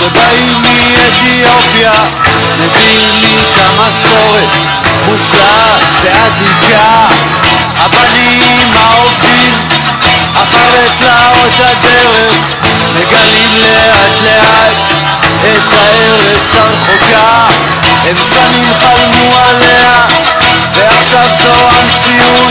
שבאים מאתיופיה מביאים את המסורת מופלאה ועתיקה. הבנים העובדים אחרי תלאות הדרך מגלים לאט לאט את הארץ הרחוקה. הם שנים חלמו עליה ועכשיו זו המציאות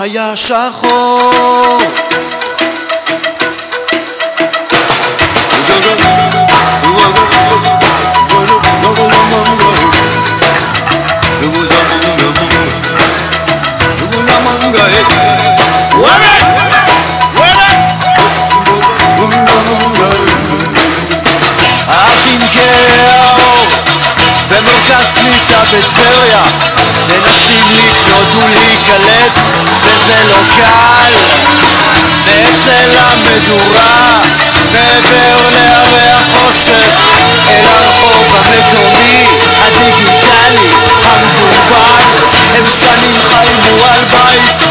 היה שחור קליטה בטבריה. מנסים לקנות ולהיקלט וזה לא קל. מאצל המדורה מעבר להרי החושך אל הרחוב המקומי הדיגיטלי המבולבל. הם שנים חלמו על בית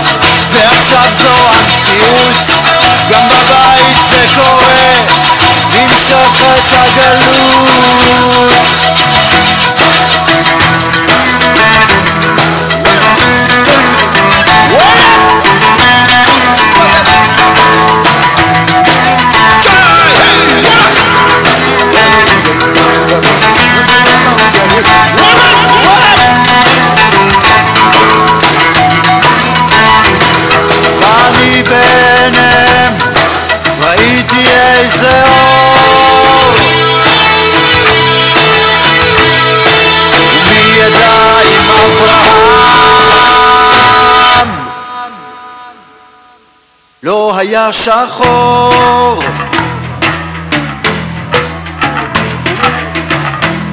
ועכשיו זו המציאות. גם בבית זה קורה נמשכת הגלות היה שחור.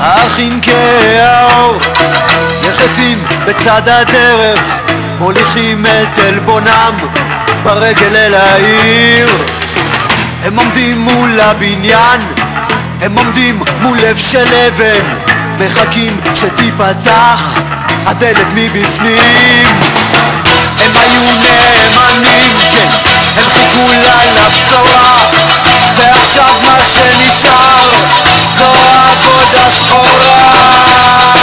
האחים כאור יחפים בצד הדרך מוליכים את עלבונם ברגל אל העיר. הם עומדים מול הבניין הם עומדים מול לב של אבן מחכים שתיפתח הדלת מבפנים. הם היו נאמנים, כן, ועכשיו מה שנשאר זו עבודה שחורה